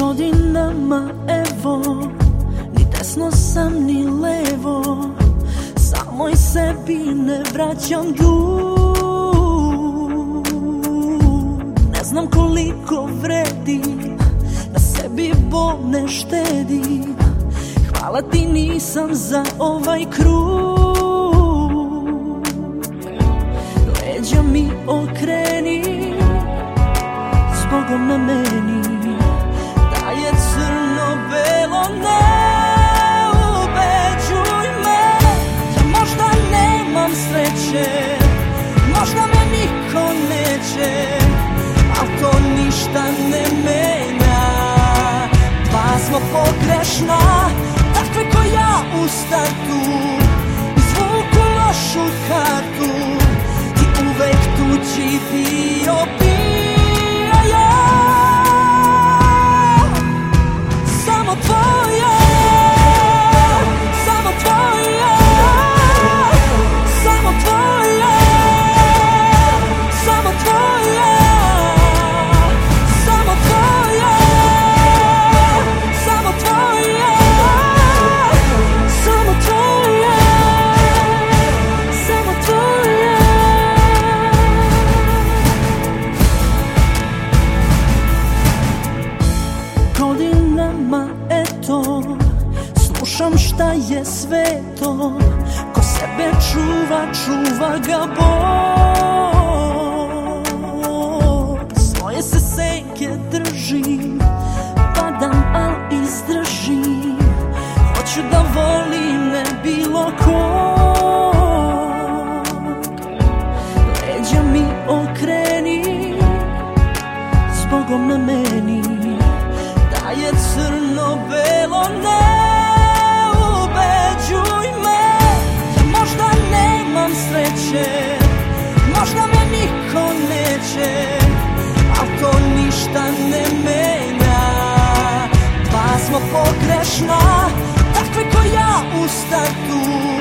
Godinama evo Ni desno sam ni levo Samoj sebi ne vraćam dug. Ne znam koliko vredim Na sebi bol ne štedim Hvala ti nisam za ovaj krug. Leđa mi okreni Zbogom na meni sreće. Možda me niko neće Al to ništa ne menja. Dva smo pogrešna Takve ko ja u startu Izvuku lošu Slušam šta je sveto Ko sebe čuva, čuva ga Bog sreće Možda me niko neće Al ništa ne menja. Dva smo pogrešna Takve ko ja u kartu